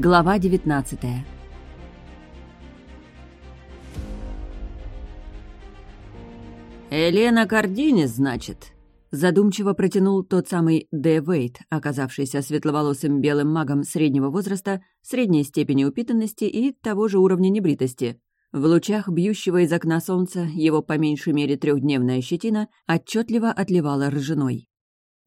Глава 19 «Елена Кардинис, значит?» Задумчиво протянул тот самый Д. Вейт, оказавшийся светловолосым белым магом среднего возраста, средней степени упитанности и того же уровня небритости. В лучах бьющего из окна солнца его по меньшей мере трехдневная щетина отчетливо отливала ржаной.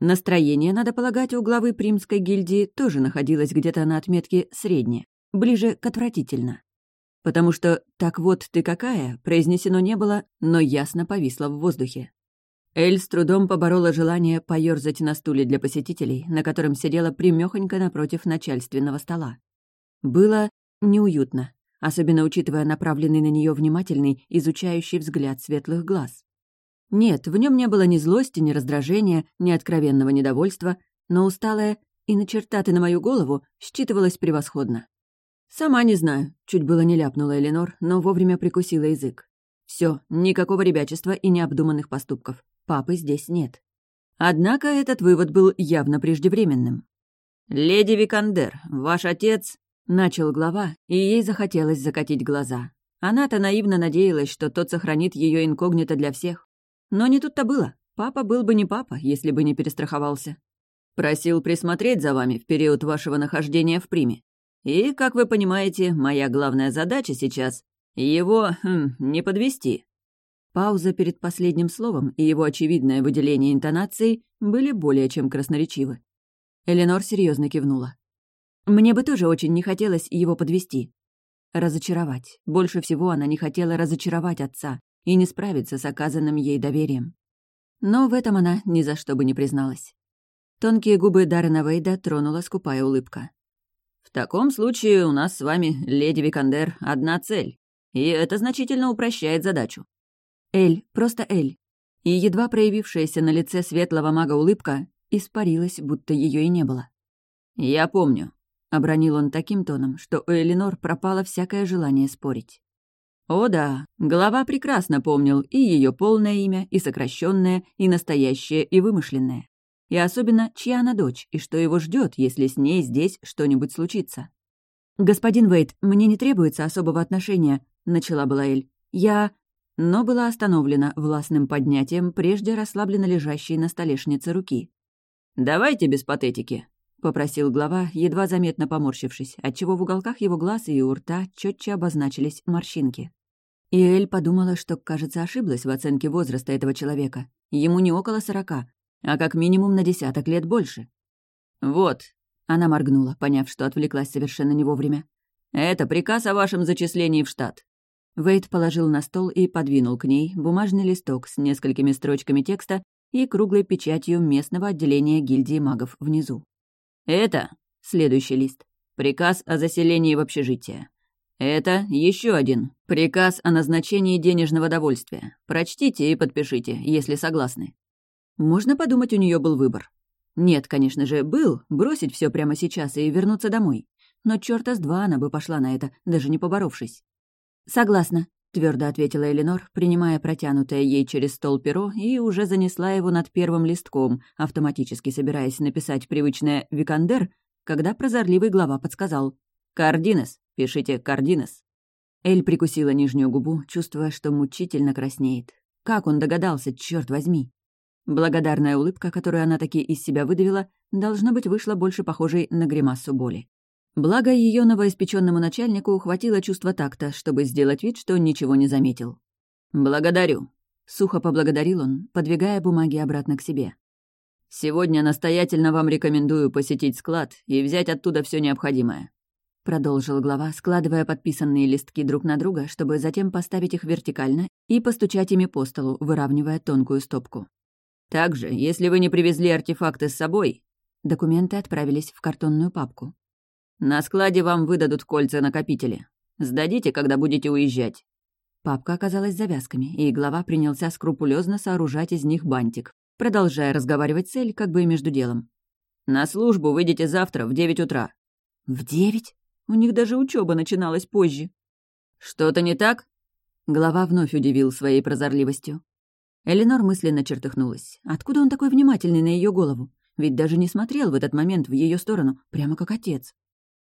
Настроение, надо полагать, у главы Примской гильдии тоже находилось где-то на отметке «средне», ближе к отвратительно. Потому что «так вот ты какая» произнесено не было, но ясно повисло в воздухе. Эль с трудом поборола желание поёрзать на стуле для посетителей, на котором сидела примёхонько напротив начальственного стола. Было неуютно, особенно учитывая направленный на неё внимательный, изучающий взгляд светлых глаз. Нет, в нём не было ни злости, ни раздражения, ни откровенного недовольства, но усталая и начертаты на мою голову считывалось превосходно. «Сама не знаю», — чуть было не ляпнула Эленор, но вовремя прикусила язык. Все, никакого ребячества и необдуманных поступков. Папы здесь нет. Однако этот вывод был явно преждевременным. «Леди Викандер, ваш отец...» — начал глава, и ей захотелось закатить глаза. Она-то наивно надеялась, что тот сохранит ее инкогнито для всех. Но не тут-то было. Папа был бы не папа, если бы не перестраховался. Просил присмотреть за вами в период вашего нахождения в Приме. И, как вы понимаете, моя главная задача сейчас — его хм, не подвести. Пауза перед последним словом и его очевидное выделение интонаций были более чем красноречивы. Эленор серьезно кивнула. «Мне бы тоже очень не хотелось его подвести. Разочаровать. Больше всего она не хотела разочаровать отца и не справиться с оказанным ей доверием. Но в этом она ни за что бы не призналась. Тонкие губы Даррена Вейда тронула скупая улыбка. «В таком случае у нас с вами, леди Викандер, одна цель, и это значительно упрощает задачу. Эль, просто Эль. И едва проявившаяся на лице светлого мага улыбка испарилась, будто ее и не было. «Я помню», — обронил он таким тоном, что у Элинор пропало всякое желание спорить. О да, глава прекрасно помнил и ее полное имя, и сокращенное, и настоящее, и вымышленное. И особенно, чья она дочь, и что его ждет, если с ней здесь что-нибудь случится. «Господин Вейт, мне не требуется особого отношения», — начала была Эль. «Я...» но была остановлена властным поднятием прежде расслабленно лежащей на столешнице руки. «Давайте без патетики», — попросил глава, едва заметно поморщившись, отчего в уголках его глаз и у рта четче обозначились морщинки. И Эль подумала, что, кажется, ошиблась в оценке возраста этого человека. Ему не около сорока, а как минимум на десяток лет больше. «Вот», — она моргнула, поняв, что отвлеклась совершенно не вовремя. «Это приказ о вашем зачислении в штат. Вейд положил на стол и подвинул к ней бумажный листок с несколькими строчками текста и круглой печатью местного отделения гильдии магов внизу. «Это...» — следующий лист. «Приказ о заселении в общежитие. Это еще один. Приказ о назначении денежного довольствия. Прочтите и подпишите, если согласны». Можно подумать, у нее был выбор. Нет, конечно же, был, бросить все прямо сейчас и вернуться домой. Но черта с два она бы пошла на это, даже не поборовшись. «Согласна», — твердо ответила Эленор, принимая протянутое ей через стол перо и уже занесла его над первым листком, автоматически собираясь написать привычное «Викандер», когда прозорливый глава подсказал «Кардинес, пишите Кардинес». Эль прикусила нижнюю губу, чувствуя, что мучительно краснеет. Как он догадался, черт возьми? Благодарная улыбка, которую она таки из себя выдавила, должно быть, вышла больше похожей на гримасу боли. Благо, ее новоиспеченному начальнику хватило чувства такта, чтобы сделать вид, что ничего не заметил. «Благодарю», — сухо поблагодарил он, подвигая бумаги обратно к себе. «Сегодня настоятельно вам рекомендую посетить склад и взять оттуда все необходимое», — продолжил глава, складывая подписанные листки друг на друга, чтобы затем поставить их вертикально и постучать ими по столу, выравнивая тонкую стопку. «Также, если вы не привезли артефакты с собой...» Документы отправились в картонную папку. На складе вам выдадут кольца-накопители. Сдадите, когда будете уезжать». Папка оказалась завязками, и глава принялся скрупулезно сооружать из них бантик, продолжая разговаривать цель как бы и между делом. «На службу выйдете завтра в девять утра». «В девять? У них даже учеба начиналась позже». «Что-то не так?» Глава вновь удивил своей прозорливостью. Эленор мысленно чертыхнулась. Откуда он такой внимательный на ее голову? Ведь даже не смотрел в этот момент в ее сторону, прямо как отец.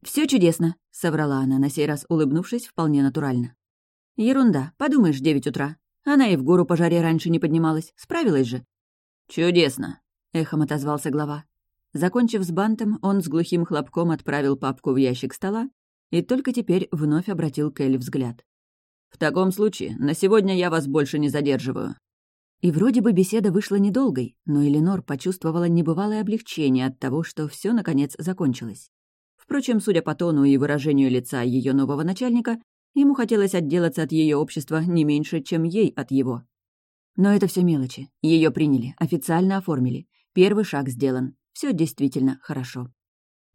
Все чудесно», — соврала она, на сей раз улыбнувшись вполне натурально. «Ерунда, подумаешь, девять утра. Она и в гору по жаре раньше не поднималась. Справилась же». «Чудесно», — эхом отозвался глава. Закончив с бантом, он с глухим хлопком отправил папку в ящик стола и только теперь вновь обратил к взгляд. «В таком случае, на сегодня я вас больше не задерживаю». И вроде бы беседа вышла недолгой, но Эленор почувствовала небывалое облегчение от того, что все наконец закончилось. Впрочем, судя по тону и выражению лица ее нового начальника, ему хотелось отделаться от ее общества не меньше, чем ей от его. Но это все мелочи. Ее приняли, официально оформили. Первый шаг сделан. Все действительно хорошо.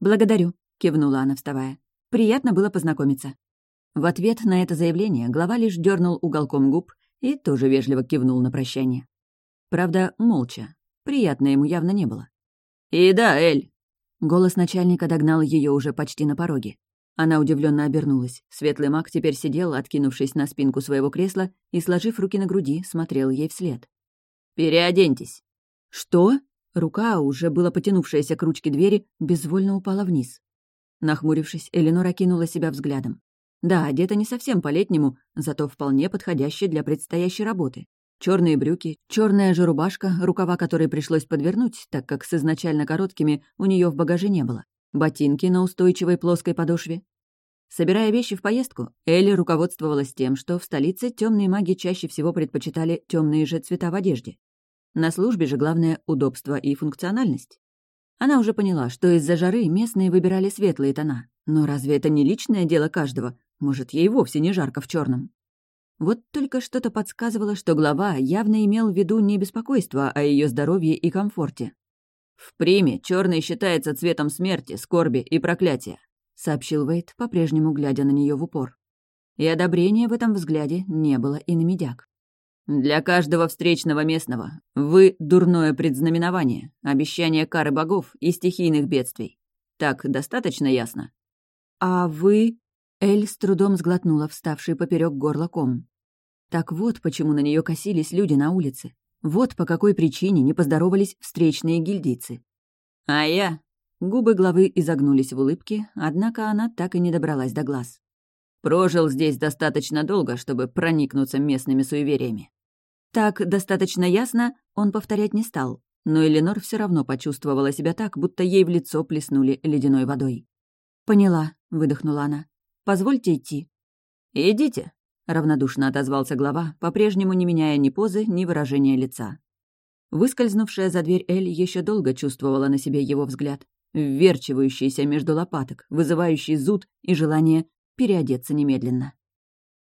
«Благодарю», — кивнула она, вставая. «Приятно было познакомиться». В ответ на это заявление глава лишь дернул уголком губ и тоже вежливо кивнул на прощание. Правда, молча. Приятно ему явно не было. «И да, Эль!» Голос начальника догнал ее уже почти на пороге. Она удивленно обернулась. Светлый маг теперь сидел, откинувшись на спинку своего кресла и, сложив руки на груди, смотрел ей вслед. «Переоденьтесь». «Что?» Рука, уже было потянувшаяся к ручке двери, безвольно упала вниз. Нахмурившись, Эленор окинула себя взглядом. Да, одета не совсем по-летнему, зато вполне подходящая для предстоящей работы. Черные брюки, черная же рубашка, рукава которой пришлось подвернуть, так как с изначально короткими у нее в багаже не было. Ботинки на устойчивой плоской подошве. Собирая вещи в поездку, Элли руководствовалась тем, что в столице темные маги чаще всего предпочитали темные же цвета в одежде. На службе же главное — удобство и функциональность. Она уже поняла, что из-за жары местные выбирали светлые тона. Но разве это не личное дело каждого может, ей вовсе не жарко в черном. Вот только что-то подсказывало, что глава явно имел в виду не беспокойство о ее здоровье и комфорте. «В приме черный считается цветом смерти, скорби и проклятия», — сообщил Вейт, по-прежнему глядя на нее в упор. И одобрения в этом взгляде не было и на медяк. «Для каждого встречного местного вы — дурное предзнаменование, обещание кары богов и стихийных бедствий. Так достаточно ясно?» «А вы...» Эль с трудом сглотнула вставший поперек горла ком. Так вот, почему на нее косились люди на улице. Вот по какой причине не поздоровались встречные гильдийцы. А я... Губы главы изогнулись в улыбке, однако она так и не добралась до глаз. Прожил здесь достаточно долго, чтобы проникнуться местными суевериями. Так достаточно ясно он повторять не стал, но Эленор все равно почувствовала себя так, будто ей в лицо плеснули ледяной водой. «Поняла», — выдохнула она. Позвольте идти». «Идите», — равнодушно отозвался глава, по-прежнему не меняя ни позы, ни выражения лица. Выскользнувшая за дверь Эль еще долго чувствовала на себе его взгляд, вверчивающийся между лопаток, вызывающий зуд и желание переодеться немедленно.